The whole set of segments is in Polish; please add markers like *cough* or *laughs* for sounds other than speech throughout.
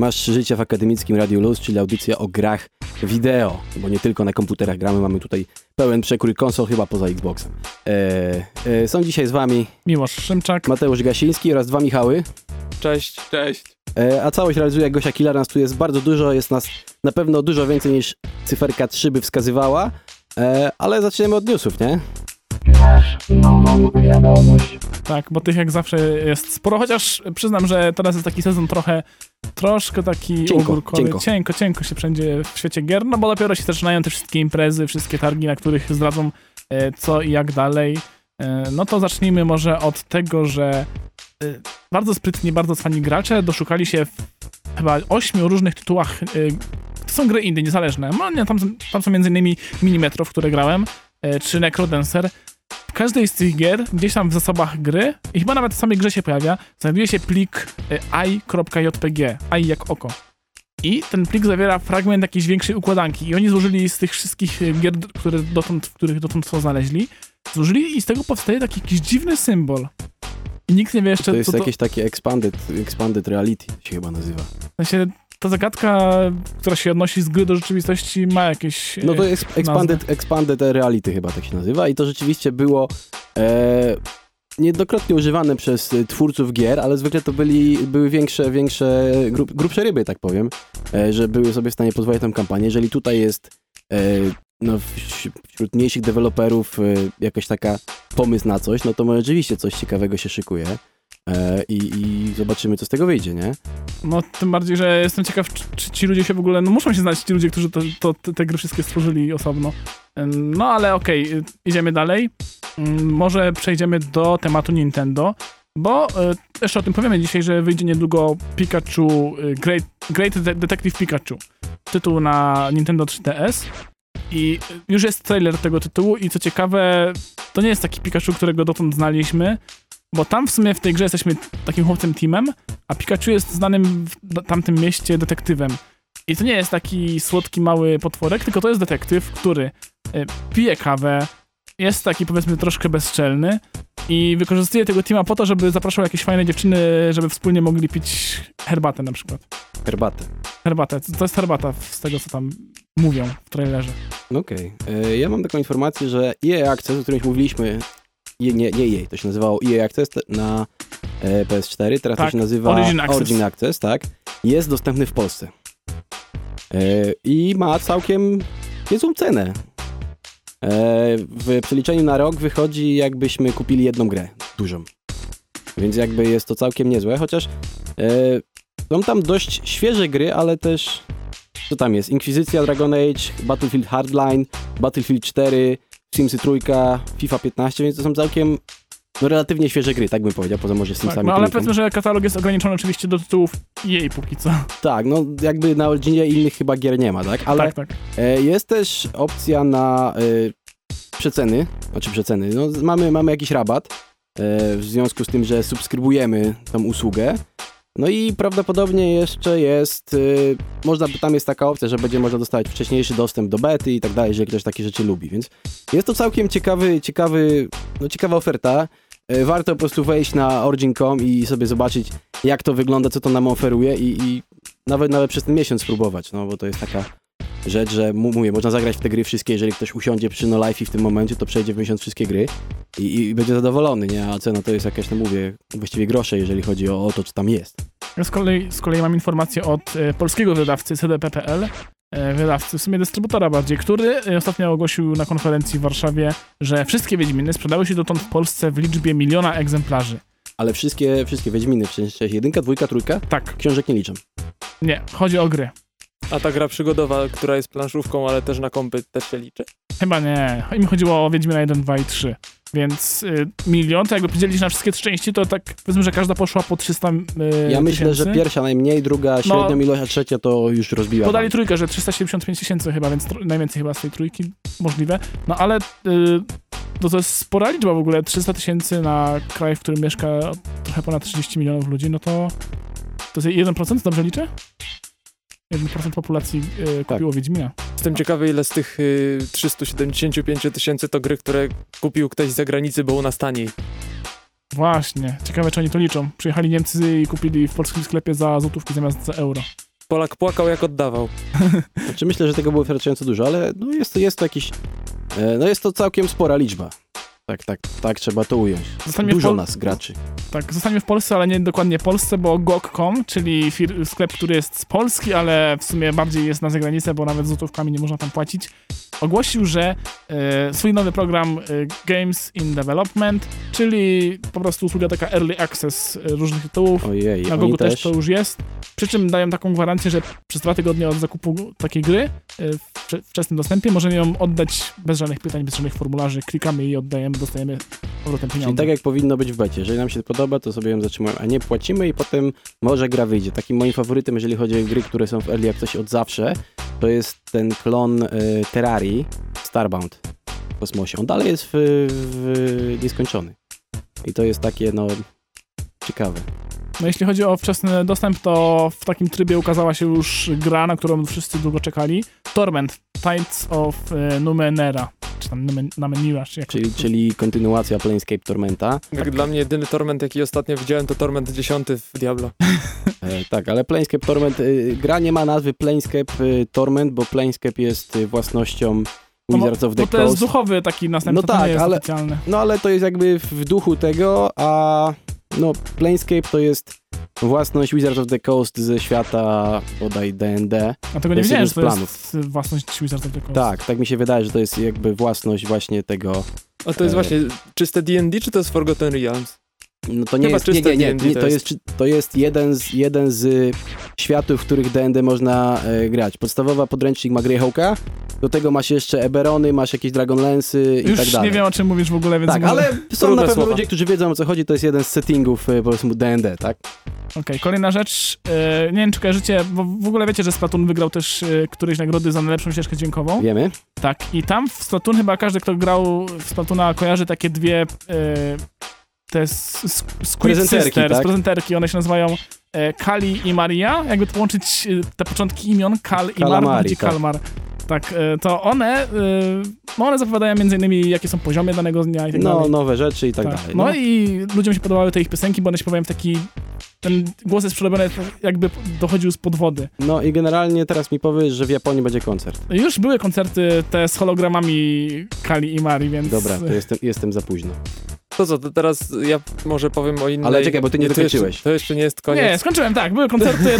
Masz życie w akademickim Radiu Luz, czyli audycja o grach wideo, bo nie tylko na komputerach gramy, mamy tutaj pełen przekrój konsol, chyba poza Xboxem. E, e, są dzisiaj z wami Miłosz Szymczak. Mateusz Gasiński oraz dwa Michały. Cześć. Cześć. E, a całość realizuje Gosia Killer, nas tu jest bardzo dużo, jest nas na pewno dużo więcej niż cyferka 3 by wskazywała, e, ale zaczniemy od newsów, nie? Nową wiadomość. Tak, bo tych jak zawsze jest sporo, chociaż przyznam, że teraz jest taki sezon trochę, troszkę taki Cienko, ogórkowy. cienko. cienko, cienko się wszędzie w świecie gier, no bo dopiero się zaczynają te wszystkie imprezy, wszystkie targi, na których zdradzą e, co i jak dalej. E, no to zacznijmy może od tego, że e, bardzo sprytni, bardzo cwani gracze doszukali się w chyba ośmiu różnych tytułach. To są gry indie, niezależne. No, nie, tam, są- tam są m.in. Minimetro, w które grałem, czy Necrodancer. W każdej z tych gier, gdzieś tam w zasobach gry, i chyba nawet w samej grze się pojawia, znajduje się plik e, i.jpg, i jak oko. I ten plik zawiera fragment jakiejś większej układanki. I oni złożyli z tych wszystkich e, gier, które dotąd, w których dotąd to znaleźli, złożyli i z tego powstaje taki jakiś dziwny symbol. I nikt nie wie jeszcze, To jest co to... jakieś takie expanded, expanded reality się chyba nazywa. W sensie, ta zagadka, która się odnosi z gry do rzeczywistości, ma jakieś... No to e, jest expanded, expanded reality chyba tak się nazywa i to rzeczywiście było e, niejednokrotnie używane przez twórców gier, ale zwykle to byli, były większe, większe grub, grubsze ryby, tak powiem, e, że były sobie w stanie pozwolić tą kampanię. Jeżeli tutaj jest e, no, wś- wśród mniejszych deweloperów jakaś taka pomysł na coś, no to może rzeczywiście coś ciekawego się szykuje. E, i, I zobaczymy, co z tego wyjdzie, nie? No, tym bardziej, że jestem ciekaw, czy, ci ludzie się w ogóle, no muszą się znać ci ludzie, którzy to, to, te, te gry wszystkie stworzyli osobno. No, ale okej, y, idziemy dalej. Ym, Może przejdziemy do tematu Nintendo, bo y, jeszcze o tym powiemy dzisiaj, że wyjdzie niedługo Pikachu, y, Great, Great De- Detective Pikachu. Tytuł na Nintendo 3DS. I y, już jest trailer tego tytułu i co ciekawe, to nie jest taki Pikachu, którego dotąd znaliśmy, bo tam w sumie w tej grze jesteśmy takim chłopcem teamem, a Pikachu jest znanym w tamtym mieście detektywem. I to nie jest taki słodki, mały potworek, tylko to jest detektyw, który y, pije kawę, jest taki powiedzmy troszkę bezczelny i wykorzystuje tego teama po to, żeby zapraszał jakieś fajne dziewczyny, żeby wspólnie mogli pić herbatę na przykład. Herbatę. Herbatę. To jest herbata z tego, co tam mówią w trailerze. Okej. E, Ja mam taką informację, że EA Access, o którym mówiliśmy, nie, nie, nie EA, to się nazywało EA Access na e, PS4, teraz to Tak, się nazywa Origin Access. Access, tak, jest dostępny w Polsce. E, I ma całkiem niezłą cenę. E, W przeliczeniu na rok wychodzi jakbyśmy kupili jedną grę, dużą. Więc jakby jest to całkiem niezłe, chociaż e, są tam dość świeże gry, ale też co tam jest? Inkwizycja, Dragon Age, Battlefield Hardline, Battlefield 4, Simsy Trójka, FIFA 15, więc to są całkiem no, relatywnie świeże gry, tak bym powiedział, poza może Tak, Simsami no ale powiedzmy, że katalog jest ograniczony oczywiście do tytułów jej póki co. Tak, no jakby na Originie innych chyba gier nie ma, tak? Ale Tak, tak. e, jest też opcja na e, przeceny, znaczy przeceny, no mamy, mamy jakiś rabat e, w związku z tym, że subskrybujemy tą usługę. No i prawdopodobnie jeszcze jest, y, można, tam jest taka opcja, że będzie można dostać wcześniejszy dostęp do bety i tak dalej, jeżeli ktoś takie rzeczy lubi, więc jest to całkiem ciekawy, ciekawy, no ciekawa oferta. E, Warto po prostu wejść na origin.com i sobie zobaczyć, jak to wygląda, co to nam oferuje i, i nawet, nawet przez ten miesiąc spróbować, no bo to jest taka rzecz, że mówię, można zagrać w te gry wszystkie, jeżeli ktoś usiądzie przy No Life i w tym momencie, to przejdzie w miesiąc wszystkie gry i, i będzie zadowolony, nie? A cena to jest jakaś, no mówię, właściwie grosze, jeżeli chodzi o, o to, co tam jest. Ja z kolei, z kolei mam informację od e, polskiego wydawcy CDP.pl, e, wydawcy, w sumie dystrybutora bardziej, który e, ostatnio ogłosił na konferencji w Warszawie, że wszystkie Wiedźminy sprzedały się dotąd w Polsce w liczbie miliona egzemplarzy. Ale wszystkie, wszystkie Wiedźminy, w sensie jedynka, dwójka, trójka, Tak, książek nie liczę. nie, chodzi o gry. A ta gra przygodowa, która jest planszówką, ale też na kompy, też się liczy? Chyba nie. Im chodziło o Wiedźmina 1, 2 i 3. Więc y, milion, to jakby podzielić na wszystkie trzy części, to tak powiedzmy, że każda poszła po 300 y, Ja myślę, że tysięcy. pierwsza najmniej, druga średnią ilość, a trzecia to już rozbiła. Podali bank. trójkę, że 375 tysięcy chyba, więc najwięcej chyba z tej trójki możliwe. No ale y, no to jest spora liczba w ogóle. 300 tysięcy na kraj, w którym mieszka trochę ponad 30 milionów ludzi, no to to jest 1%, dobrze liczę? 1% populacji y, kupiło Wiedźmina. Jestem ciekawy, ile z tych y, 375 tysięcy to gry, które kupił ktoś z zagranicy, bo u nas taniej. Właśnie. Ciekawe, czy oni to liczą. Przyjechali Niemcy i kupili w polskim sklepie za złotówki zamiast za euro. Polak płakał jak oddawał. *laughs* Znaczy myślę, że tego było wystarczająco dużo, ale no jest, to, jest to jakiś, e, no jest to całkiem spora liczba. Tak, tak, tak trzeba to ująć. Zostańmy Dużo nas, graczy. Tak, zostańmy w Polsce, ale nie dokładnie Polsce, bo GOG.com, czyli sklep, który jest z Polski, ale w sumie bardziej jest na zagranicę, bo nawet złotówkami nie można tam płacić, ogłosił, że e, swój nowy program e, Games in Development, czyli po prostu usługa taka early access e, różnych tytułów, Ojej, na też też. to już jest. Przy czym dają taką gwarancję, że przez dwa tygodnie od zakupu takiej gry e, w wcze- wczesnym dostępie możemy ją oddać bez żadnych pytań, bez żadnych formularzy. Klikamy i oddajemy, dostajemy powrotem Czyli pieniądze. tak jak powinno być w becie. Jeżeli nam się podoba, to sobie ją zatrzymujemy, a nie płacimy i potem może gra wyjdzie. Takim moim faworytem, jeżeli chodzi o gry, które są w Early Accessie od zawsze, to jest ten klon y, Terrarii Starbound w kosmosie. On dalej jest w, w nieskończony. I to jest takie, no, ciekawe. No jeśli chodzi o wczesny dostęp, to w takim trybie ukazała się już gra, na którą wszyscy długo czekali. Torment, Tides of e, Numenera, czy tam Numen, Numenera, czy jak Czyli, czyli kontynuacja Planescape Tormenta. Jak Dla mnie jedyny torment, jaki ostatnio widziałem, to torment 10 w Diablo. *laughs* E, tak, ale Planescape Torment, y, gra nie ma nazwy Planescape y, Torment, bo Planescape jest y, własnością No bo- Wizards of the Bo to jest Coast. duchowy taki następca, No to tak, nie jest ale- oficjalny. No ale to jest jakby w duchu tego, a no Planescape to jest własność Wizards of the Coast ze świata bodaj D&D. Dlatego nie jest wiedziałem, że to planów. jest własność Wizards of the Coast. Tak, tak mi się wydaje, że to jest jakby własność właśnie tego. A to jest E. właśnie czyste D&D, czy to jest Forgotten Realms? No to nie Chyba jest, nie, nie, nie, nie, to jest. to jest jeden z, jeden z światów, w których D&D można e, grać. Podstawowa podręcznik ma Greyhawka, do tego masz jeszcze Eberony, masz jakieś Dragonlance'y i Już tak dalej. nie wiem, o czym mówisz w ogóle, więc... tak, ale są na pewno słowa. ludzie, którzy wiedzą o co chodzi, to jest jeden z settingów e, po prostu D&D, tak? Okej, kolejna rzecz. E, nie wiem, czy kojarzycie, bo w ogóle wiecie, że Splatoon wygrał też e, któreś nagrody za najlepszą ścieżkę dźwiękową. Wiemy? Tak, i tam w Splatoon chyba każdy, kto grał w Splatoona kojarzy takie dwie e, te Squid Prezenterki, Sisters, tak? prezenterki, one się nazywają e, Kali i Maria. Jakby połączyć e, te początki imion, Kal i Mar, będzie tak. Kalmar. Tak, e, to one, no one zapowiadają między innymi, jakie są poziomy danego dnia i tak No, dalej. nowe rzeczy i tak, Tak. dalej. No. i ludziom się podobały te ich piosenki, bo one śpiewają w taki... Ten głos jest przerobiony, tak jakby dochodził z podwody. no i generalnie teraz mi powiesz, że w Japonii będzie koncert. Już były koncerty te z hologramami Kali i Mari, więc... Dobra, to jestem, jestem za późno. To co, to teraz ja może powiem o innej... Ale czekaj, bo ty nie jeszcze, dokończyłeś. to jeszcze nie jest koniec. Nie, skończyłem, tak, były koncerty,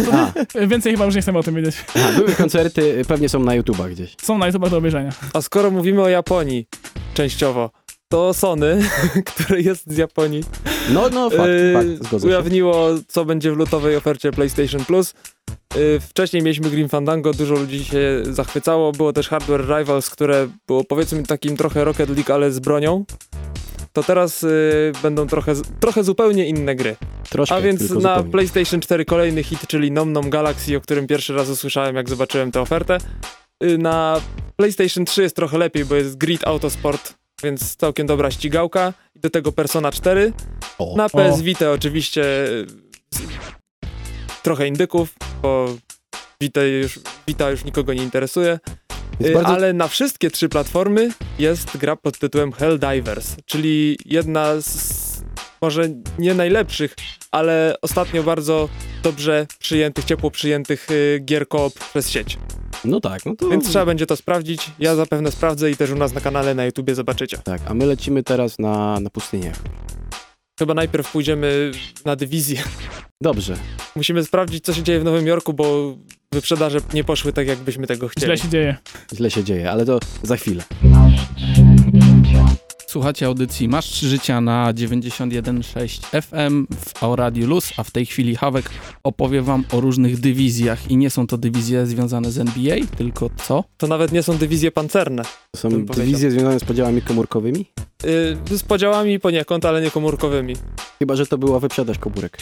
to *laughs* więcej chyba już nie chcemy o tym wiedzieć. a, były koncerty, pewnie są na YouTubach gdzieś. Są na YouTube do obejrzenia. A skoro mówimy o Japonii, częściowo, to Sony, *laughs* które jest z Japonii, No, no, fakt, yy, fakt, zgodzę się. ujawniło, co będzie w lutowej ofercie PlayStation Plus. Yy, wcześniej mieliśmy Grim Fandango, dużo ludzi się zachwycało. Było też Hardware Rivals, które było powiedzmy takim trochę Rocket League, ale z bronią. To teraz yy, będą trochę, trochę zupełnie inne gry. Troszkę, A więc na zupełnie. PlayStation 4 kolejny hit, czyli Nom Nom Galaxy, o którym pierwszy raz usłyszałem, jak zobaczyłem tę ofertę. Y, Na PlayStation 3 jest trochę lepiej, bo jest Grid Autosport, więc całkiem dobra ścigałka. I do tego Persona 4. O. Na PS. Vita oczywiście y, trochę indyków, bo Vita już, Vita już nikogo nie interesuje. Y, bardzo- Ale na wszystkie trzy platformy jest gra pod tytułem Helldivers, czyli jedna z może nie najlepszych, ale ostatnio bardzo dobrze przyjętych, ciepło przyjętych y, gier koop przez sieć. No tak, no to... Więc trzeba będzie to sprawdzić. Ja zapewne sprawdzę i też u nas na kanale na YouTubie zobaczycie. Tak, a my lecimy teraz na, na pustynię. Chyba najpierw pójdziemy na dywizję. Dobrze. Musimy sprawdzić, co się dzieje w Nowym Jorku, bo wyprzedaże nie poszły tak, jakbyśmy tego chcieli. Źle się dzieje. Źle się dzieje, ale to za chwilę. Słuchacie audycji Masz 3 życia na 91.6 FM w Auradiu Luz, a w tej chwili Hawek opowie wam o różnych dywizjach i nie są to dywizje związane z NBA, tylko co? To nawet nie są dywizje pancerne. To są powiedział. dywizje związane z podziałami komórkowymi? Yy, z podziałami poniekąd, ale nie komórkowymi. Chyba, że to była wyprzedaż komórek.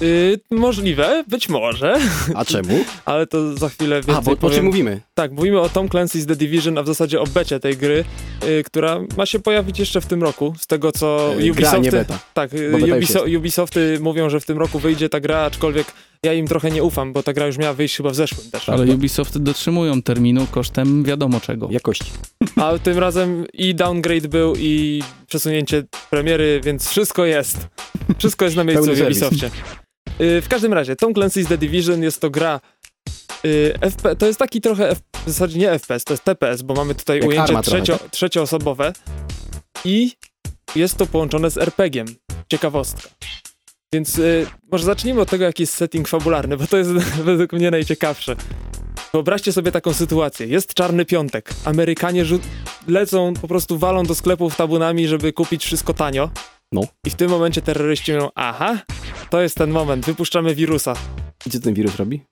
Yy, możliwe, być może, A czemu? *laughs* ale to za chwilę więcej A, bo o powiem. czym mówimy? Tak, mówimy o Tom Clancy's The Division, a w zasadzie o becie tej gry, y, która ma się pojawić jeszcze w tym roku, z tego co Gra, nie Ubisofty... beta. Tak, y, Ubiso Ubisofty mówią, że w tym roku wyjdzie ta gra, aczkolwiek ja im trochę nie ufam, bo ta gra już miała wyjść chyba w zeszłym też. Ale Ubisoft dotrzymują terminu kosztem wiadomo czego. Jakości. A tym razem i downgrade był, i przesunięcie premiery, więc wszystko jest. Wszystko jest na miejscu w serwis. Ubisoftie. Y, W każdym razie, Tom Clancy's The Division jest to gra Y, FP, to jest taki trochę, F, w zasadzie nie FPS, to jest TPS, bo mamy tutaj Jak ujęcie Arma trochę, trzecio, tak? trzecioosobowe i jest to połączone z RPG-iem. Ciekawostka. Więc y, może zacznijmy od tego, jaki jest setting fabularny, bo to jest *laughs* według mnie najciekawsze. Wyobraźcie sobie taką sytuację. Jest czarny piątek. Amerykanie lecą, po prostu walą do sklepów tabunami, żeby kupić wszystko tanio. No. I w tym momencie terroryści mówią, aha, to jest ten moment, wypuszczamy wirusa. I co ten wirus robi?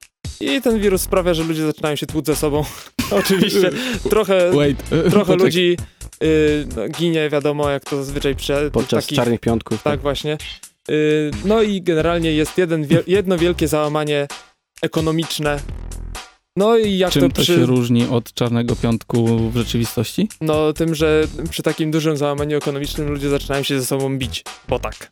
I ten wirus sprawia, że ludzie zaczynają się tłuc ze sobą. *laughs* Oczywiście trochę, Wait. trochę *laughs* ludzi y, no, ginie, wiadomo, jak to zazwyczaj przy Podczas takich, czarnych piątków. Tak, właśnie. Y, no i generalnie jest jeden, jedno wielkie załamanie ekonomiczne. No i jak Czym to to przy... się różni od Czarnego Piątku w rzeczywistości? No tym, że przy takim dużym załamaniu ekonomicznym ludzie zaczynają się ze sobą bić. Bo tak.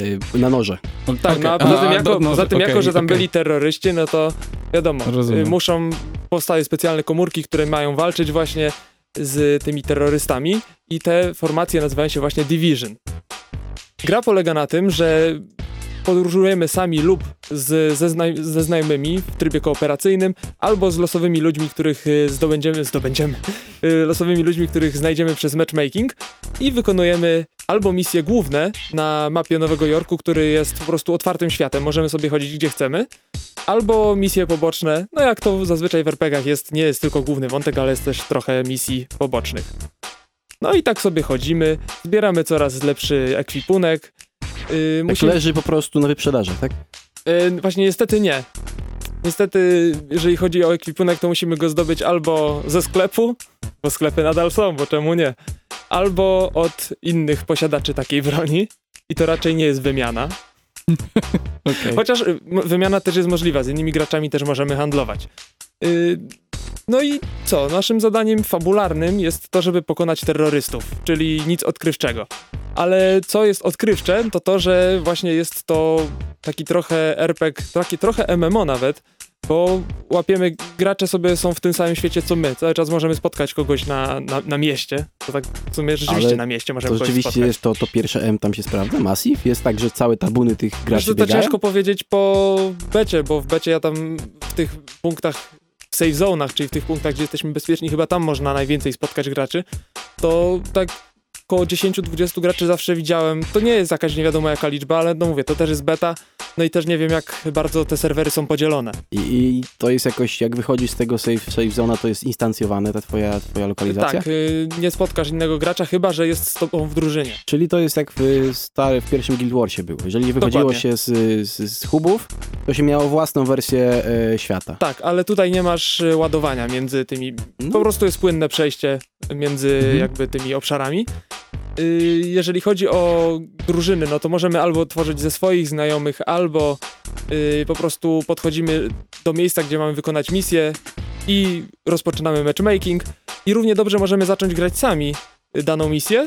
Y, na noże. Tak, Okej. no a poza tym, jako, no, poza tym okej, jako, że tam okej. byli terroryści, no to wiadomo, Rozumiem. y, muszą, powstały specjalne komórki, które mają walczyć właśnie z tymi terrorystami i te formacje nazywają się właśnie Division. Gra polega na tym, że podróżujemy sami lub z, ze, zna, ze znajomymi w trybie kooperacyjnym, albo z losowymi ludźmi, których y, zdobędziemy, zdobędziemy, *laughs* y, losowymi ludźmi, których znajdziemy przez matchmaking i wykonujemy albo misje główne na mapie Nowego Jorku, który jest po prostu otwartym światem, możemy sobie chodzić gdzie chcemy, albo misje poboczne, no jak to zazwyczaj w RPGach jest, nie jest tylko główny wątek, ale jest też trochę misji pobocznych. No i tak sobie chodzimy, zbieramy coraz lepszy ekwipunek. Yy, Tak musimy, leży po prostu na wyprzedaży, tak? yy, właśnie niestety nie. Niestety, jeżeli chodzi o ekwipunek, to musimy go zdobyć albo ze sklepu, bo sklepy nadal są, bo czemu nie? Albo od innych posiadaczy takiej broni. I to raczej nie jest wymiana. *laughs* Okej. Chociaż y, wymiana też jest możliwa, z innymi graczami też możemy handlować. Y, no i co? Naszym zadaniem fabularnym jest to, żeby pokonać terrorystów, czyli nic odkrywczego. Ale co jest odkrywcze, to to, że właśnie jest to taki trochę RPG, taki trochę MMO nawet, bo łapiemy, gracze sobie są w tym samym świecie co my. Cały czas możemy spotkać kogoś na, na, na mieście. To tak w sumie rzeczywiście Ale na mieście możemy To kogoś rzeczywiście spotkać. jest to, to pierwsze M tam się sprawdza? Massive? Jest tak, że całe tabuny tych Wiesz, graczy to, to biegają? ciężko powiedzieć po becie, bo w becie ja tam w tych punktach, w safe zonach, czyli w tych punktach, gdzie jesteśmy bezpieczni, chyba tam można najwięcej spotkać graczy, to tak około 10-20 graczy zawsze widziałem. To nie jest jakaś nie wiadomo jaka liczba, ale no mówię, to też jest beta, no i też nie wiem jak bardzo te serwery są podzielone. I, I to jest jakoś, jak wychodzisz z tego safe, safe zona, to jest instancjowane ta twoja, twoja lokalizacja? Tak, y, nie spotkasz innego gracza, chyba że jest z tobą w drużynie. Czyli to jest jak w, stary, w pierwszym Guild Warsie było. Jeżeli wychodziło Dokładnie. się z, z, z hubów, to się miało własną wersję e, świata. Tak, ale tutaj nie masz y, ładowania między tymi No, Po prostu jest płynne przejście między Mhm. jakby tymi obszarami. Y, Jeżeli chodzi o drużyny, no to możemy albo tworzyć ze swoich znajomych, albo y, po prostu podchodzimy do miejsca, gdzie mamy wykonać misję i rozpoczynamy matchmaking. I równie dobrze możemy zacząć grać sami y, daną misję.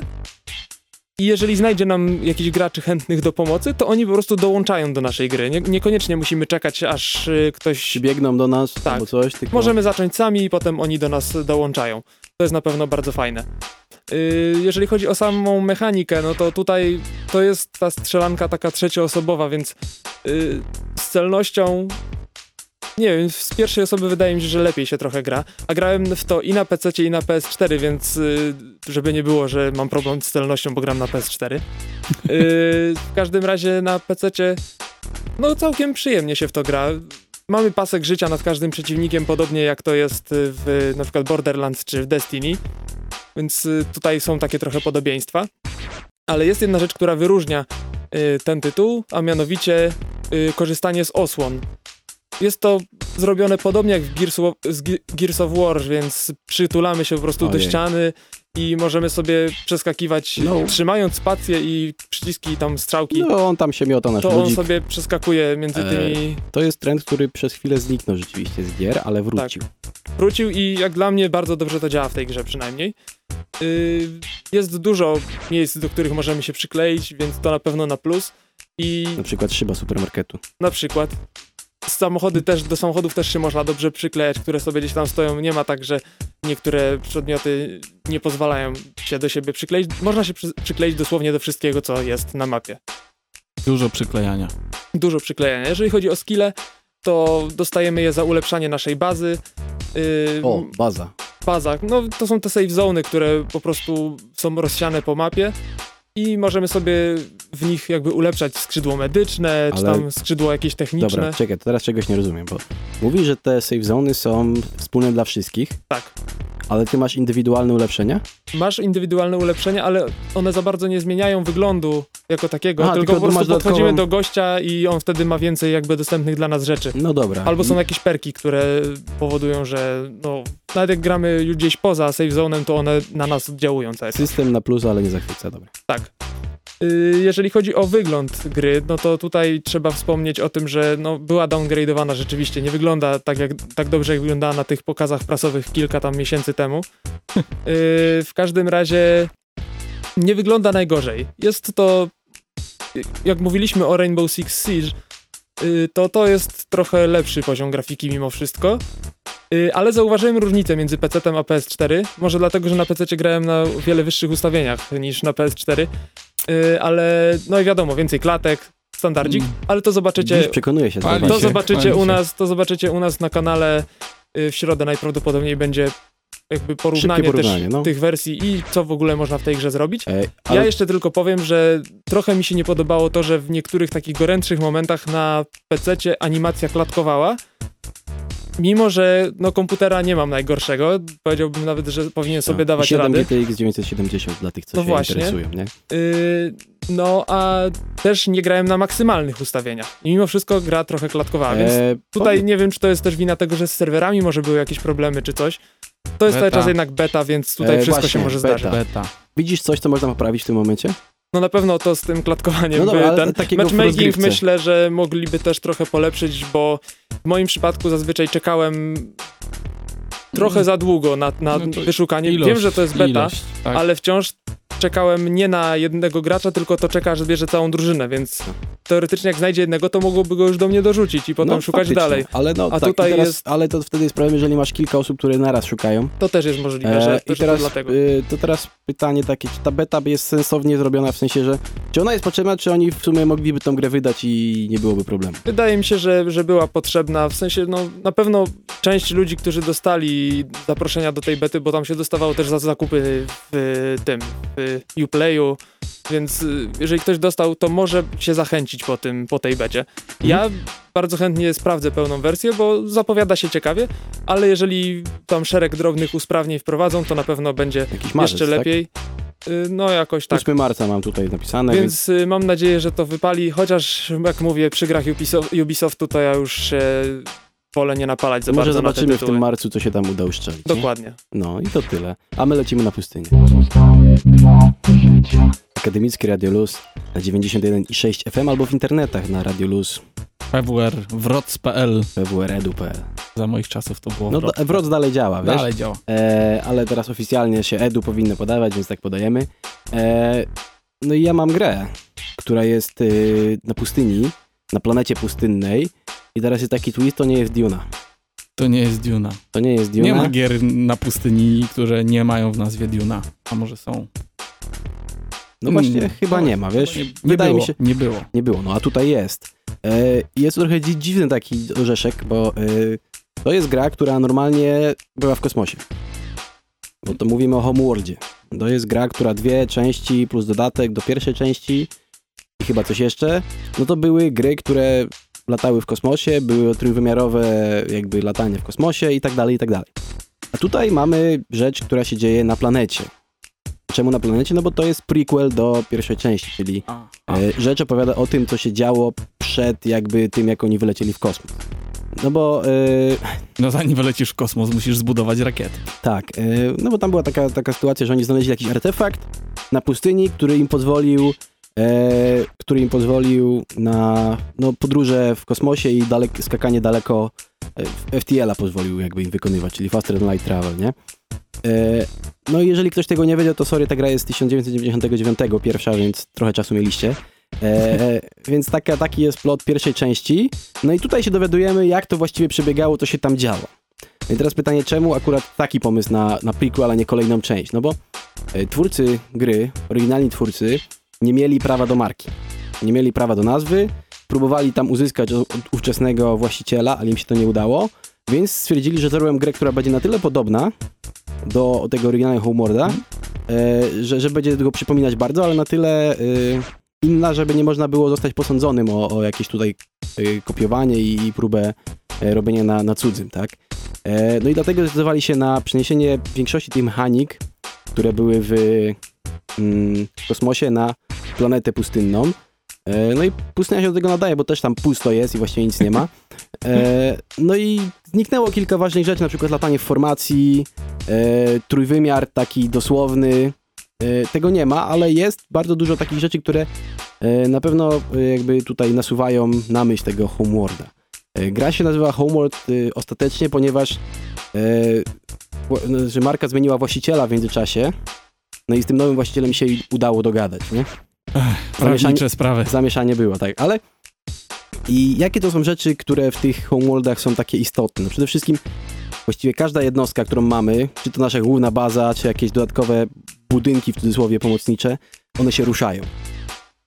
I jeżeli znajdzie nam jakiś graczy chętnych do pomocy, to oni po prostu dołączają do naszej gry. Nie, niekoniecznie musimy czekać, aż ktoś Przybiegną do nas Tak. albo coś, tylko... Możemy zacząć sami i potem oni do nas dołączają. To jest na pewno bardzo fajne. Yy, jeżeli chodzi o samą mechanikę, no to tutaj to jest ta strzelanka taka trzecioosobowa, więc yy, z celnością nie wiem, z pierwszej osoby wydaje mi się, że lepiej się trochę gra, a grałem w to i na PC i na PS4, więc yy, żeby nie było, że mam problem z celnością, bo gram na PS4. Yy, w każdym razie na PC no całkiem przyjemnie się w to gra. Mamy pasek życia nad każdym przeciwnikiem, podobnie jak to jest w na przykład Borderlands czy w Destiny, więc y, tutaj są takie trochę podobieństwa. Ale jest jedna rzecz, która wyróżnia y, ten tytuł, a mianowicie y, korzystanie z osłon. Jest to zrobione podobnie jak w Gears of, Gears War, więc przytulamy się po prostu do Ojej. ściany i możemy sobie przeskakiwać, No. trzymając spację i przyciski tam strzałki. No, on tam się miota nasz to on ludzik. sobie przeskakuje między E, tymi To jest trend, który przez chwilę zniknął rzeczywiście z gier, ale wrócił. wrócił i jak dla mnie bardzo dobrze to działa w tej grze przynajmniej. Yy, jest dużo miejsc, do których możemy się przykleić, więc to na pewno na plus. I Na przykład szyba supermarketu. na przykład samochody też, do samochodów też się można dobrze przyklejać, które sobie gdzieś tam stoją. Nie ma tak, że niektóre przedmioty nie pozwalają się do siebie przykleić. Można się przy, przykleić dosłownie do wszystkiego, co jest na mapie. Dużo przyklejania. Dużo przyklejania. Jeżeli chodzi o skille, to dostajemy je za ulepszanie naszej bazy. Yy, O, baza. baza, no to są te save zony, które po prostu są rozsiane po mapie i możemy sobie w nich jakby ulepszać skrzydło medyczne, czy Ale- tam skrzydło jakieś techniczne. Dobra, czekaj, to teraz czegoś nie rozumiem, bo mówi, że te save zony są wspólne dla wszystkich, Tak. ale ty masz indywidualne ulepszenia? Masz indywidualne ulepszenia, ale one za bardzo nie zmieniają wyglądu jako takiego, Aha, tylko, tylko po prostu podchodzimy dodatkową- do gościa i on wtedy ma więcej jakby dostępnych dla nas rzeczy. No dobra. Albo są jakieś perki, które powodują, że no, nawet jak gramy już gdzieś poza save zonem, to one na nas oddziałują cały czas. System na plus, ale nie zachwyca, dobra. Tak. Y, Jeżeli chodzi o wygląd gry, no to tutaj trzeba wspomnieć o tym, że no, była downgrade'owana rzeczywiście. Nie wygląda tak, jak, tak dobrze, jak wyglądała na tych pokazach prasowych kilka tam miesięcy temu. *laughs* Y, w każdym razie nie wygląda najgorzej. Jest to, jak mówiliśmy o Rainbow Six Siege, y, to to jest trochę lepszy poziom grafiki mimo wszystko. Ale zauważyłem różnicę między PC-tem a PS4. Może dlatego, że na PC grałem na wiele wyższych ustawieniach niż na PS4. Y, ale no i wiadomo, więcej klatek, standardzik, Mm. ale to zobaczycie, Dziś przekonuje się. Pali to się. zobaczycie u nas, to zobaczycie u nas na kanale y, w środę najprawdopodobniej będzie jakby porównanie, porównanie, też no. tych wersji i co w ogóle można w tej grze zrobić. Ej, ale Ja jeszcze tylko powiem, że trochę mi się nie podobało to, że w niektórych takich gorętszych momentach na PC animacja klatkowała. Mimo, że no, komputera nie mam najgorszego, powiedziałbym nawet, że powinien sobie no, dawać 7 radę. GTX 970 dla tych, co No się właśnie. interesują, nie? Yy, no, a też nie grałem na maksymalnych ustawieniach. I mimo wszystko gra trochę klatkowała, więc E, tutaj nie wiem, czy to jest też wina tego, że z serwerami może były jakieś problemy czy coś. To jest cały Beta. czas jednak beta, więc tutaj E, wszystko właśnie, się może beta. zdarzyć. Beta. Widzisz coś, co można poprawić w tym momencie? No na pewno to z tym klatkowaniem. No dobra, ten matchmaking myślę, że mogliby też trochę polepszyć, bo w moim przypadku zazwyczaj czekałem trochę za długo na, na No wyszukanie. Ilość, Wiem, że to jest beta, ilość, tak. ale wciąż czekałem nie na jednego gracza, tylko to czeka, aż zbierze całą drużynę, więc teoretycznie jak znajdzie jednego, to mogłoby go już do mnie dorzucić i potem no, szukać faktycznie. dalej. Ale no, A tak, tutaj teraz, jest- Ale to wtedy jest problem, jeżeli masz kilka osób, które naraz szukają. To też jest możliwe, że E, I teraz, to dlatego. y, to teraz pytanie takie, czy ta beta jest sensownie zrobiona, w sensie, że czy ona jest potrzebna, czy oni w sumie mogliby tą grę wydać i nie byłoby problemu? Wydaje mi się, że, że była potrzebna, w sensie, no na pewno część ludzi, którzy dostali zaproszenia do tej bety, bo tam się dostawało też za zakupy w tym, w Uplayu, więc y, jeżeli ktoś dostał, to może się zachęcić po tym, po tej becie. Ja bardzo chętnie sprawdzę pełną wersję, bo zapowiada się ciekawie, ale jeżeli tam szereg drobnych usprawnień wprowadzą, to na pewno będzie marzec, jeszcze lepiej. Y, No jakoś Tak? tak. 8 marca mam tutaj napisane, więc, Więc y, mam nadzieję, że to wypali, chociaż jak mówię, przy grach Ubisoft, Ubisoftu to ja już się wolę nie napalać za może bardzo na te zobaczymy w tym marcu, co się tam uda uszczelić. nie? Dokładnie. No i to tyle. A my lecimy na pustynię. Akademicki Radio Luz na 91,6 FM albo w internetach na Radio Luz, PWR, wroc.pl. www.edu.pl. Za moich czasów to było No, wroc. da- Wroc dalej działa, wiesz? Dalej działa. E, ale teraz oficjalnie się Edu powinno podawać, więc tak podajemy. E, no i ja mam grę, która jest y, na pustyni, na planecie pustynnej i teraz jest taki twist, to nie jest Duna. To nie jest Duna. To nie jest Duna. Nie ma gier na pustyni, które nie mają w nazwie Duna. A może są? No właśnie, Mm, chyba no, nie ma, wiesz? Nie, nie Wydaje było, mi się, Nie było. nie było, no a tutaj jest. E, jest trochę dzi- dziwny taki orzeszek, bo e, to jest gra, która normalnie była w kosmosie. Bo to mówimy o Homeworldzie. To jest gra, która dwie części plus dodatek do pierwszej części chyba coś jeszcze, no to były gry, które latały w kosmosie, były trójwymiarowe jakby latanie w kosmosie i tak dalej, i tak dalej. A tutaj mamy rzecz, która się dzieje na planecie. Czemu na planecie? No bo to jest prequel do pierwszej części, czyli. E, Rzecz opowiada o tym, co się działo przed jakby tym, jak oni wylecieli w kosmos. No bo e, No zanim wylecisz w kosmos, musisz zbudować rakiety. tak, e, no bo tam była taka, taka sytuacja, że oni znaleźli jakiś artefakt na pustyni, który im pozwolił który im pozwolił na no, podróże w kosmosie i dalek, skakanie daleko e, FTL-a pozwolił jakby im wykonywać, czyli Faster Than Light Travel, nie? E, no i jeżeli ktoś tego nie wiedział, to sorry, ta gra jest z 1999, pierwsza, więc trochę czasu mieliście. E, więc taka, taki jest plot pierwszej części. No i tutaj się dowiadujemy, jak to właściwie przebiegało, co się tam działo. No i teraz pytanie, czemu akurat taki pomysł na, na prequel, a nie kolejną część? No bo e, twórcy gry, oryginalni twórcy, nie mieli prawa do marki. Nie mieli prawa do nazwy, próbowali tam uzyskać od ówczesnego właściciela, ale im się to nie udało, więc stwierdzili, że zrobią grę, która będzie na tyle podobna do tego oryginalnego Homeworlda, e, że, że będzie go przypominać bardzo, ale na tyle e, inna, żeby nie można było zostać posądzonym o, o jakieś tutaj e, kopiowanie i, i próbę e, robienia na, na cudzym, tak? E, no i dlatego zdecydowali się na przeniesienie większości tych mechanik, które były w, w kosmosie na planetę pustynną. E, no i pustynia się do tego nadaje, bo też tam pusto jest i właściwie nic nie ma. E, no i zniknęło kilka ważnych rzeczy, na przykład latanie w formacji, e, trójwymiar taki dosłowny. Tego nie ma, ale jest bardzo dużo takich rzeczy, które na pewno jakby tutaj nasuwają na myśl tego Homeworlda. Gra się nazywa Homeworld ostatecznie, ponieważ no, że marka zmieniła właściciela w międzyczasie. No i z tym nowym właścicielem się udało dogadać, nie? Prawnicze sprawy. Zamieszanie było, tak, ale i jakie to są rzeczy, które w tych homeworldach są takie istotne? Przede wszystkim właściwie każda jednostka, którą mamy, czy to nasza główna baza, czy jakieś dodatkowe budynki w cudzysłowie pomocnicze, one się ruszają.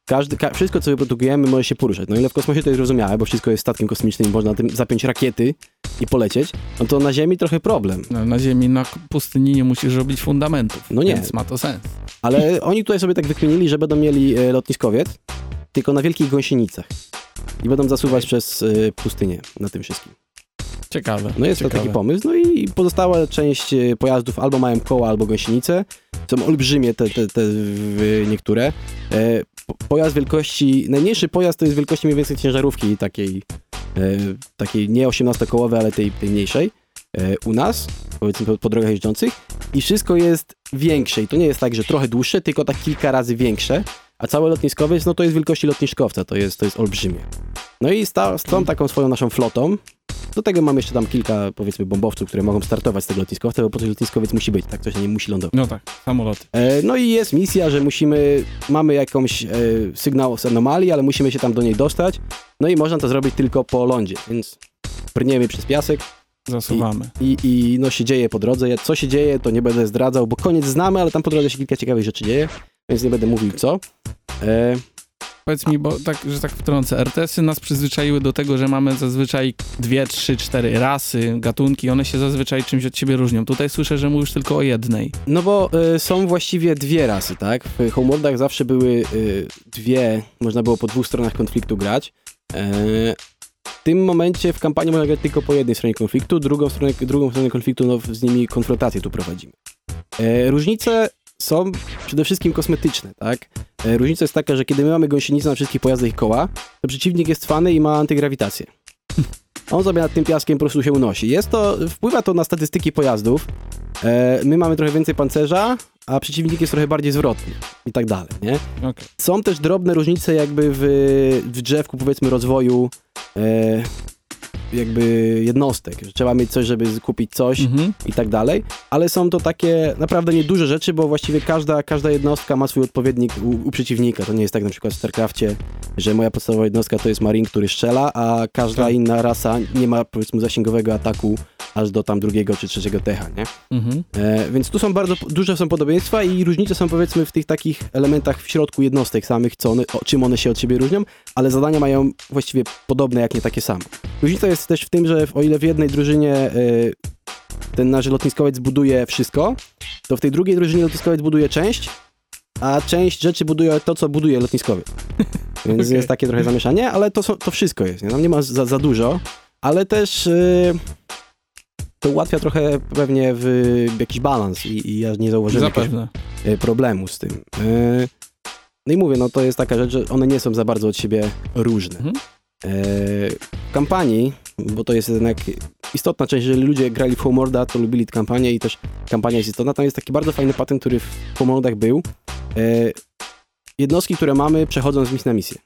Każdy, ka wszystko, co wyprodukujemy, może się poruszać. No ile w kosmosie to jest zrozumiałe, bo wszystko jest statkiem kosmicznym i można na tym zapiąć rakiety i polecieć, no to na Ziemi trochę problem. No, na ziemi, na pustyni nie musisz robić fundamentów, No nie. więc ma to sens. Ale *laughs* oni tutaj sobie tak wykminili, że będą mieli e, lotniskowiec, tylko na wielkich gąsienicach. I będą zasuwać przez e, pustynię na tym wszystkim. Ciekawe. No jest ciekawe. to taki pomysł. No i pozostała część e, pojazdów albo mają koła, albo gąsienice. Są olbrzymie te, te, te niektóre. Po- pojazd wielkości, najmniejszy pojazd to jest wielkości mniej więcej ciężarówki takiej, e, takiej nie 18-kołowej, ale tej, tej mniejszej e, u nas, powiedzmy po, po drogach jeżdżących. I wszystko jest większe i to nie jest tak, że trochę dłuższe, tylko tak kilka razy większe. A cały lotniskowiec, no to jest wielkości lotniskowca, to jest, to jest olbrzymie. No i sta, z tą taką swoją naszą flotą, do tego mamy jeszcze tam kilka, powiedzmy, bombowców, które mogą startować z tego lotniskowca, bo po coś lotniskowiec musi być, tak? Coś nie musi lądować. No tak, samoloty. E, no i jest misja, że musimy, mamy jakąś e, sygnał z anomalii, ale musimy się tam do niej dostać. No i można to zrobić tylko po lądzie, więc brniemy przez piasek Zasuwamy. i, i no się dzieje po drodze. Ja- Co się dzieje, to nie będę zdradzał, bo koniec znamy, ale tam po drodze się kilka ciekawych rzeczy dzieje, więc nie będę mówił co. E, Powiedz mi, bo tak, że tak wtrącę, RTS-y nas przyzwyczaiły do tego, że mamy zazwyczaj dwie, trzy, cztery rasy, gatunki, one się zazwyczaj czymś od siebie różnią. Tutaj słyszę, że mówisz tylko o jednej. No bo y, są właściwie dwie rasy, tak? W Homeworldach zawsze były y, dwie, można było po dwóch stronach konfliktu grać. E, w tym momencie w kampanii można grać tylko po jednej stronie konfliktu, drugą stronę, drugą stronę konfliktu, no z nimi konfrontację tu prowadzimy. Różnice są przede wszystkim kosmetyczne, tak? E, różnica jest taka, że kiedy my mamy gąsienicę na wszystkich pojazdach i koła, to przeciwnik jest fany i ma antygrawitację. *laughs* On sobie nad tym piaskiem po prostu się unosi. Jest to, wpływa to na statystyki pojazdów, E, my mamy trochę więcej pancerza, a przeciwnik jest trochę bardziej zwrotny i tak dalej, nie? Okej. Są też drobne różnice jakby w, w drzewku, powiedzmy, rozwoju e, jakby jednostek, że trzeba mieć coś, żeby kupić coś Mhm. i tak dalej, ale są to takie naprawdę nieduże rzeczy, bo właściwie każda, każda jednostka ma swój odpowiednik u, u przeciwnika. To nie jest tak na przykład w StarCrafcie, że moja podstawowa jednostka to jest Marine, który strzela, a każda Tak. inna rasa nie ma powiedzmy zasięgowego ataku aż do tam drugiego czy trzeciego techa, nie? Mhm. E, więc tu są bardzo duże są podobieństwa i różnice są powiedzmy w tych takich elementach w środku jednostek samych, co one, o, czym one się od siebie różnią, ale zadania mają właściwie podobne, jak nie takie same. Różnica jest też w tym, że w- o ile w jednej drużynie e, ten nasz lotniskowiec buduje wszystko, to w tej drugiej drużynie lotniskowiec buduje część, a część rzeczy buduje to, co buduje lotniskowiec. *laughs* Więc Okej. jest takie trochę zamieszanie, ale to, są, to wszystko jest. Nie? Tam nie ma za, za dużo, ale też e, to ułatwia trochę pewnie w jakiś balans i, i ja nie zauważyłem e, problemu z tym. No i mówię, no to jest taka rzecz, że one nie są za bardzo od siebie różne. Mhm. W kampanii, bo to jest jednak istotna część, jeżeli ludzie grali w Homeworlda, to lubili kampanię i też kampania jest istotna. Tam jest taki bardzo fajny patent, który w Homeworldach był. E, Jednostki, które mamy, przechodzą z misji na misję.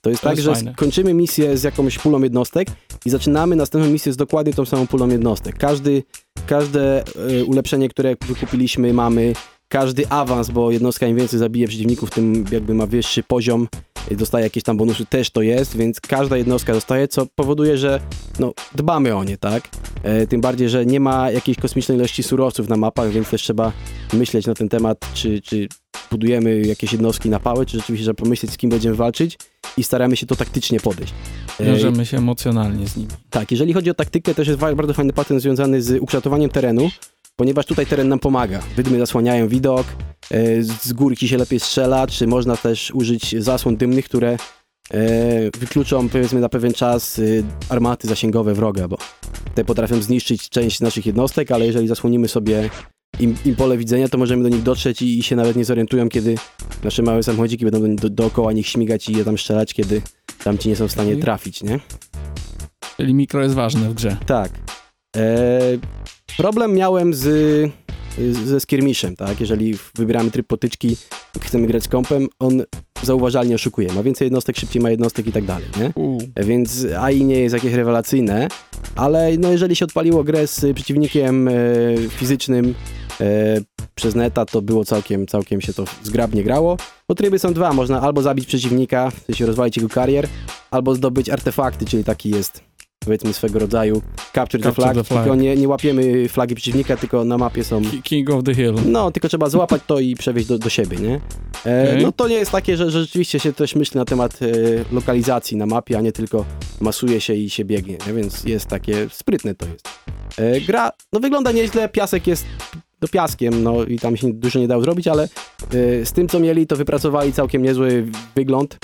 To jest To tak, jest że fajne. kończymy misję z jakąś pulą jednostek i zaczynamy następną misję z dokładnie tą samą pulą jednostek. Każdy, każde e, ulepszenie, które wykupiliśmy, mamy, każdy awans, bo jednostka im więcej zabije przeciwników, tym jakby ma wyższy poziom dostaje jakieś tam bonusy, też to jest, więc każda jednostka dostaje, co powoduje, że no, dbamy o nie, tak? E, tym bardziej, że nie ma jakiejś kosmicznej ilości surowców na mapach, więc też trzeba myśleć na ten temat, czy, czy budujemy jakieś jednostki na pałę, czy rzeczywiście trzeba pomyśleć, z kim będziemy walczyć i staramy się to taktycznie podejść. E, Wiążemy się emocjonalnie z nimi. tak, jeżeli chodzi o taktykę, też jest bardzo fajny patent związany z ukształtowaniem terenu, ponieważ tutaj teren nam pomaga. Wydmy zasłaniają widok, e, z górki się lepiej strzela, czy można też użyć zasłon dymnych, które e, wykluczą powiedzmy na pewien czas e, armaty zasięgowe wroga, bo te potrafią zniszczyć część naszych jednostek, ale jeżeli zasłonimy sobie im, im pole widzenia, to możemy do nich dotrzeć i, i się nawet nie zorientują, kiedy nasze małe samochodziki będą do, dookoła nich śmigać i je tam strzelać, kiedy tamci nie są w stanie trafić, nie? Czyli mikro jest ważne w grze. Tak. E, problem miałem z, ze skirmiszem, tak? Jeżeli wybieramy tryb potyczki, chcemy grać z kompem, on zauważalnie oszukuje. Ma więcej jednostek, szybciej ma jednostek i tak dalej, nie? Więc AI nie jest jakieś rewelacyjne, ale no jeżeli się odpaliło grę z przeciwnikiem e, fizycznym e, przez neta, to było całkiem, całkiem się to zgrabnie grało. Bo tryby są dwa, można albo zabić przeciwnika, w sensie rozwalić jego karier, albo zdobyć artefakty, czyli taki jest powiedzmy swego rodzaju capture, the Capture flag, the flag. tylko nie, nie łapiemy flagi przeciwnika, tylko na mapie są Ki- King of the Hill. no, tylko trzeba złapać to i przewieźć do, do siebie, nie? E, Okej. No to nie jest takie, że, że rzeczywiście się też myśli na temat e, lokalizacji na mapie, a nie tylko masuje się i się biegnie, nie? więc jest takie sprytne to jest. E, gra, no wygląda nieźle, piasek jest do piaskiem, no i tam się dużo nie dało zrobić, ale e, z tym co mieli, to wypracowali całkiem niezły wygląd.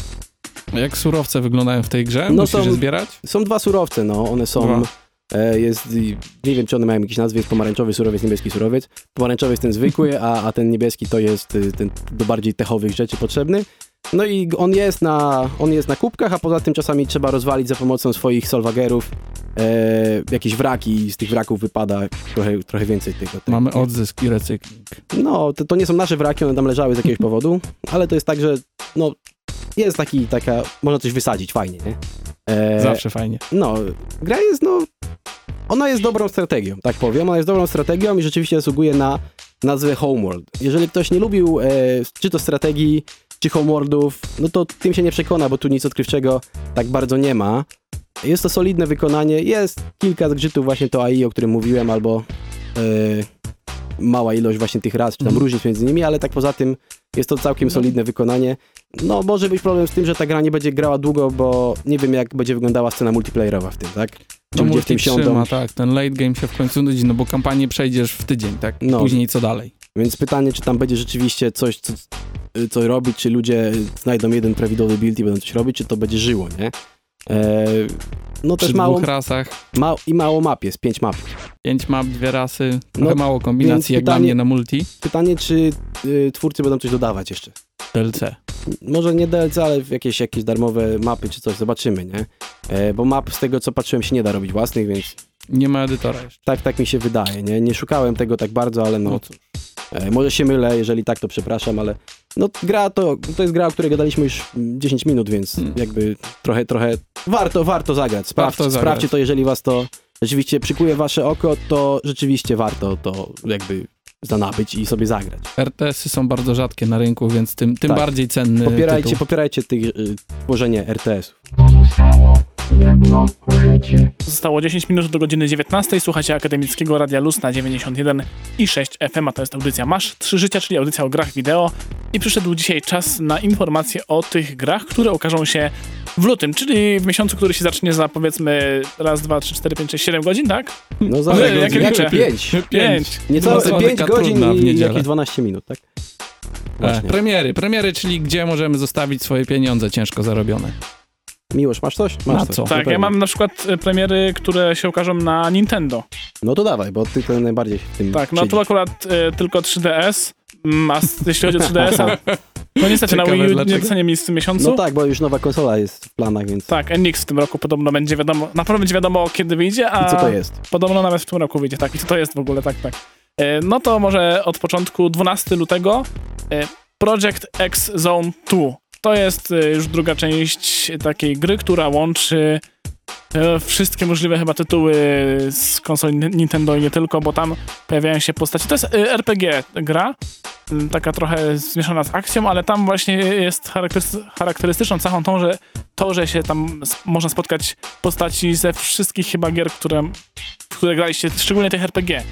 Jak surowce wyglądają w tej grze? No Musisz są- zbierać? Są dwa surowce, no, one są... E, jest, nie wiem czy one mają jakieś nazwy, jest pomarańczowy surowiec, niebieski surowiec. Pomarańczowy jest ten zwykły, a, a ten niebieski to jest y, ten do bardziej techowych rzeczy potrzebny. No i on jest na, on jest na kubkach, a poza tym czasami trzeba rozwalić za pomocą swoich solwagerów e, jakieś wraki i z tych wraków wypada trochę, trochę więcej tego. tego Mamy nie? odzysk i recykling. No, to, to nie są nasze wraki, one tam leżały z jakiegoś *laughs* powodu, ale to jest tak, że no, jest taki, taka, można coś wysadzić fajnie, nie? E, Zawsze fajnie. no, gra jest, no, ona jest dobrą strategią, tak powiem. Ona jest dobrą strategią i rzeczywiście zasługuje na nazwę Homeworld. Jeżeli ktoś nie lubił e, czy to strategii, czy Homeworldów, no to tym się nie przekona, bo tu nic odkrywczego tak bardzo nie ma. Jest to solidne wykonanie, jest kilka zgrzytów właśnie to AI, o którym mówiłem, albo e, mała ilość właśnie tych raz, czy tam Mhm. różnic między nimi, ale tak poza tym jest to całkiem solidne wykonanie. No, może być problem z tym, że ta gra nie będzie grała długo, bo nie wiem, jak będzie wyglądała scena multiplayerowa w tym, tak? Czy No w tym siądą? trzyma, tak. Ten late game się w końcu nudzi, no bo kampanię przejdziesz w tydzień, tak? No. Później co dalej? Więc pytanie, czy tam będzie rzeczywiście coś, co, co robić, czy ludzie znajdą jeden prawidłowy build i będą coś robić, czy to będzie żyło, nie? E, no też mało, dwóch rasach, ma, i mało map jest, pięć map. pięć map, dwie rasy, trochę No, mało kombinacji jak dla pytanie- mnie na multi. Pytanie, czy y, twórcy będą coś dodawać jeszcze? DLC. Może nie DLC, ale jakieś, jakieś darmowe mapy czy coś, zobaczymy, nie? E, bo map z tego, co patrzyłem, się nie da robić własnych, więc Nie ma edytora jeszcze. tak, tak mi się wydaje, nie? Nie szukałem tego tak bardzo, ale no, No cóż. E, może się mylę, jeżeli tak, to przepraszam, ale no gra to, to jest gra, o której gadaliśmy już mm, 10 minut, więc Hmm. jakby trochę, trochę warto, warto zagrać. Sprawdź, Warto zagrać. Sprawdźcie to, jeżeli was to rzeczywiście przykuje wasze oko, to rzeczywiście warto to jakby zanabyć i sobie zagrać. RTS-y są bardzo rzadkie na rynku, więc tym, tym Tak. bardziej cenny Popierajcie, tytuł. popierajcie tych, y, tworzenie RTS-ów. Zostało 10 minut do godziny 19. Słuchacie Akademickiego Radia Luz na 91 i 6 FM, a to jest audycja Masz Trzy Życia, czyli audycja o grach wideo. I przyszedł dzisiaj czas na informacje o tych grach, które ukażą się w lutym, czyli w miesiącu, który się zacznie za powiedzmy raz, dwa, trzy, cztery, pięć, sześć, siedem godzin, tak? No za Ale jakie, liczę? pięć? *laughs* Pięć. Niecałe 5 godzin trudna w i niedzielę. jakieś 12 minut, tak? E, Właśnie. premiery, premiery, czyli gdzie możemy zostawić swoje pieniądze ciężko zarobione. Miłosz, masz coś? Masz Na coś, co? na Tak, ja mam na przykład e, premiery, które się ukażą na Nintendo. No to dawaj, bo ty to najbardziej w tym Tak, no siedzisz. tu akurat e, tylko 3DS, mm, a jeśli chodzi o 3DS-a, *laughs* to niestety na Ciekawe, Wii U nie dostanie miejsc w tym miesiącu. No tak, bo już nowa konsola jest w planach, więc... Tak, NX w tym roku podobno będzie wiadomo, na pewno będzie wiadomo kiedy wyjdzie, a I co to jest? podobno nawet w tym roku wyjdzie, tak, i co to jest w ogóle, tak, tak. E, No to może od początku 12 lutego e, Project X Zone 2. To jest e, już druga część takiej gry, która łączy e, wszystkie możliwe chyba tytuły z konsoli Nintendo i nie tylko, bo tam pojawiają się postacie. To jest e, RPG gra m, taka trochę zmieszana z akcją, ale tam właśnie jest charakterys- charakterystyczną cechą tą, że to, że się tam można spotkać postaci ze wszystkich chyba gier, które, które graliście, szczególnie tych RPG.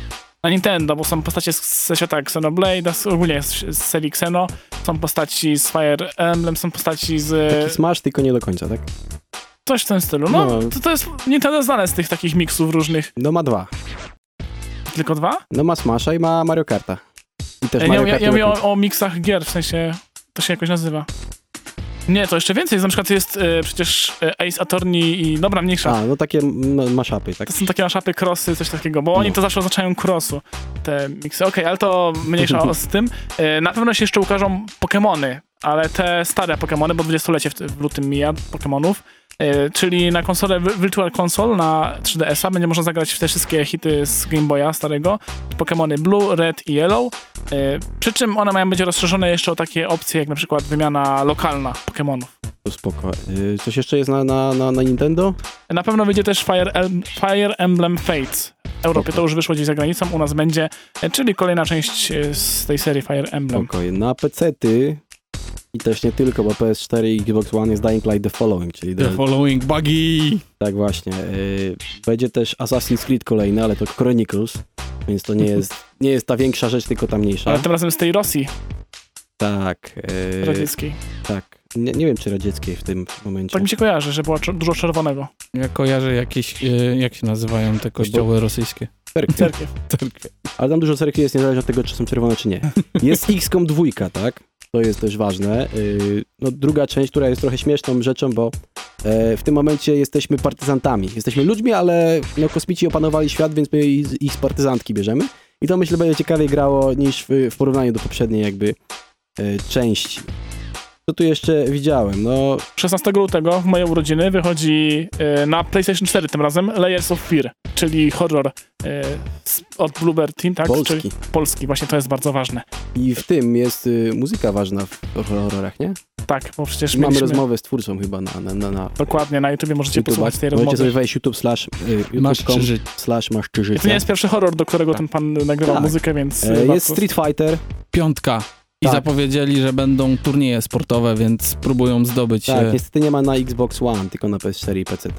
Na Nintendo, bo są postacie z- ze świata Xenoblade, ogólnie z, z serii Xeno, są postaci z Fire Emblem, są postaci z... Taki smash, tylko nie do końca, tak? Coś w tym stylu. No, No. To, to jest Nintendo znane z tych takich miksów różnych. No ma dwa. Tylko dwa? No ma Smasha i ma Mario Karta. I też Ja, Mario ja, ja mówię o, o miksach gier, w sensie to się jakoś nazywa. Nie, to jeszcze więcej. Na przykład jest e, przecież e, Ace Attorney i dobra, mniejsza. A, no takie maszapy, tak? To są takie maszapy, crossy, coś takiego, bo oni No. to zawsze oznaczają crossu, te miksy. Okej, ale to mniejsza *laughs* o- z tym. E, Na pewno się jeszcze ukażą Pokémony, ale te stare Pokémony, bo 20-lecie w, w lutym mija Pokémonów. E, Czyli na konsolę Vi- Virtual Console na 3DS-a będzie można zagrać w te wszystkie hity z Game Boya starego. Pokémony Blue, Red i Yellow. E, Przy czym one mają być rozszerzone jeszcze o takie opcje, jak na przykład wymiana lokalna Pokémonów. Spoko. Y, Coś jeszcze jest na, na, na, na Nintendo? Na pewno wyjdzie też Fire, Em- Fire Emblem Fates. W Europie to już wyszło gdzieś za granicą, u nas będzie, e, czyli kolejna część e, z tej serii Fire Emblem. Spokojnie. Na PC-ty i też nie tylko, bo PS4 i Xbox One jest Dying Light The Following, czyli The The, following buggy. tak właśnie. Y, Będzie też Assassin's Creed kolejny, ale to Chronicles, więc to nie jest, *laughs* nie jest ta większa rzecz, tylko ta mniejsza. Ale tym razem z tej Rosji Tak. y, radzieckiej. Tak. Nie, nie wiem, czy radzieckiej w tym momencie. Tak mi się kojarzy, że było dużo czerwonego. Ja kojarzę jakieś, e, jak się nazywają te kościoły rosyjskie? Cerkwie. Cerkiew. *laughs* Cerkwie. Ale tam dużo cerkwi jest, niezależnie od tego, czy są czerwone, czy nie. Jest XCOM 2, tak? To jest też ważne. Yy, No, druga część, która jest trochę śmieszną rzeczą, bo e, w tym momencie jesteśmy partyzantami. Jesteśmy ludźmi, ale no, kosmici opanowali świat, więc my ich z partyzantki bierzemy. I to myślę będzie ciekawiej grało niż w, w porównaniu do poprzedniej jakby e, części. Co tu jeszcze widziałem? No, 16 lutego, w moje urodziny, wychodzi e, na PlayStation 4 tym razem Layers of Fear, czyli horror z- od Bluebird Team, tak? Polski. Czyli polski, właśnie to jest bardzo ważne. i w tym jest y, muzyka ważna w horrorach, nie? Tak, bo przecież Mamy mieliśmy... rozmowę z twórcą chyba na, na, na, na Dokładnie, na YouTubie możecie YouTube'a. posłuchać tej Możecie rozmowy. sobie wejść YouTube slash y, Masz życia. slash masz życia. to nie jest pierwszy horror, do którego ten pan nagrywał Tak. muzykę, więc... E, Jest Street Fighter, Piątka. I Tak. zapowiedzieli, że będą turnieje sportowe, więc próbują zdobyć tak, się. niestety nie ma na Xbox One, tylko na PS4 i PC.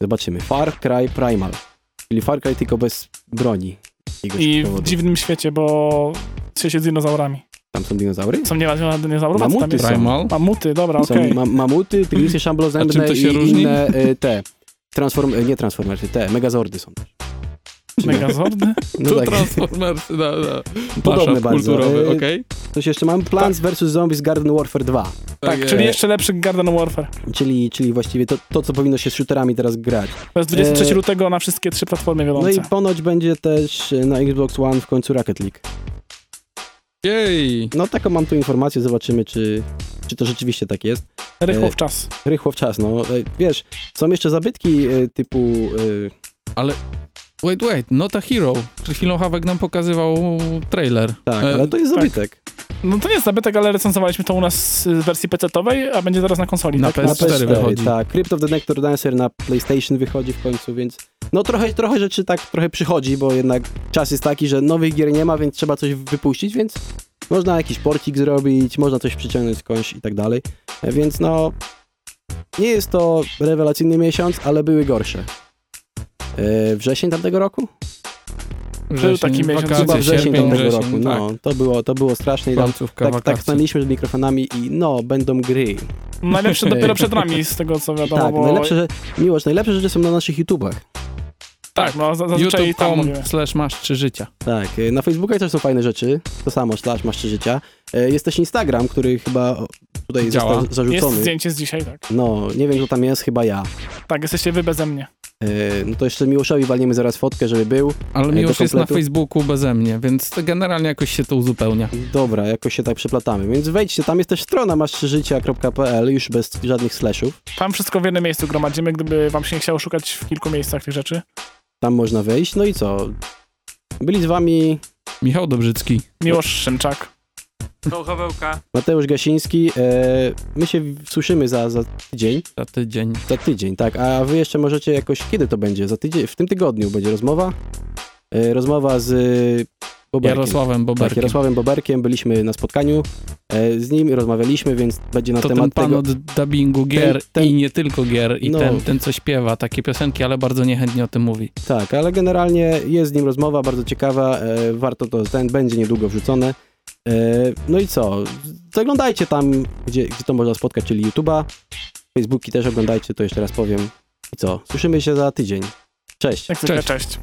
Zobaczymy. Far Cry Primal, czyli Far Cry tylko bez broni. I w powodu. dziwnym świecie, bo się z dinozaurami. Tam są dinozaury? Są nie ma dinozaurów? tam Mamuty jest? są. Primal. Mamuty, dobra, Są okej. ma mamuty, tygrysy *laughs* szamblozębne się i różni? inne e, te. Transform e, nie Transformersy, te, Megazordy są też. Megazordy? *laughs* No to tak, Transformers, da, da. podobne Mashup bardzo. kulturowy, E, okej? Coś jeszcze mam? Plants vs. Zombies Garden Warfare 2. Tak, jest. czyli jeszcze lepszy Garden Warfare. Czyli, czyli właściwie to, to, co powinno się z shooterami teraz grać. To jest 23 E, lutego na wszystkie trzy platformy No wiodące. i ponoć będzie też e, na Xbox One w końcu Rocket League. Jej. No taką mam tu informację, zobaczymy, czy, czy to rzeczywiście tak jest. Rychło w czas. Rychło w czas, no. E, Wiesz, są jeszcze zabytki e, typu... e, Wait, wait, not a hero. Przed chwilą Hawek nam pokazywał trailer. Tak, E, ale to jest tak. zabytek. No to nie jest zabytek, ale recenzowaliśmy to u nas w wersji PC-owej, a będzie teraz na konsoli, Na tak? PS4 Na PS4 wychodzi. Tak, Crypt of the Nectar Dancer na PlayStation wychodzi w końcu, więc no trochę, trochę rzeczy tak trochę przychodzi, bo jednak czas jest taki, że nowych gier nie ma, więc trzeba coś wypuścić, więc można jakiś porcik zrobić, można coś przyciągnąć skądś i tak dalej. E, Więc no nie jest to rewelacyjny miesiąc, ale były gorsze. E, Wrzesień tamtego roku? Wrzesień, taki miesiąc. wakacje, Chyba wrzesień sierpień, tamtego wrzesień, roku. No, to było, to było straszne i tam tak, tak stanęliśmy z mikrofonami i no, będą gry. Najlepsze *laughs* dopiero przed nami, z tego co wiadomo, tak, bo... najlepsze, że, Miłosz, najlepsze rzeczy są na naszych YouTubach. Tak, no za- zazwyczaj tam slash masz trzy życia. Tak, y, na Facebooku też są fajne rzeczy, to samo, slash masz trzy życia. Y, Jest też Instagram, który chyba tutaj Działa. został Jest zarzucony. zdjęcie z dzisiaj, tak. No, nie wiem kto tam jest, chyba ja. Tak, jesteście wy beze mnie. Y, No to jeszcze Miłoszowi walniemy zaraz fotkę, żeby był. Ale Ej, mi do już jest na? Facebooku beze mnie, więc to generalnie jakoś się to uzupełnia. Dobra, jakoś się tak przeplatamy. Więc wejdźcie, tam jest też strona masz życia.pl, już bez żadnych slashów. Tam wszystko w jednym miejscu gromadzimy, gdyby wam się nie chciało szukać w kilku miejscach tych rzeczy. Tam można wejść. No i co? Byli z wami Michał Dobrzycki. Miłosz Szymczak. Mateusz Gasiński. E, my się słyszymy za, za tydzień. Za tydzień. Za tydzień, tak. A wy jeszcze możecie jakoś, kiedy to będzie? Za tydzień, w tym tygodniu będzie rozmowa. E, rozmowa z Boberkiem. Jarosławem Tak, Boberkiem. Jarosławem Boberkiem byliśmy na spotkaniu e, z nim, rozmawialiśmy, więc będzie na to ten temat pan tego... od dubbingu gier ten- i nie tylko gier i No. ten, ten, co śpiewa takie piosenki, ale bardzo niechętnie o tym mówi. Tak, ale generalnie jest z nim rozmowa bardzo ciekawa, e, warto to, ten będzie niedługo wrzucone. E, no i co? Zaglądajcie tam, gdzie, gdzie to można spotkać, czyli YouTube'a. Facebooki też oglądajcie, to jeszcze raz powiem. I co? Słyszymy się za tydzień. Cześć. Zwykle, Cześć. cześć.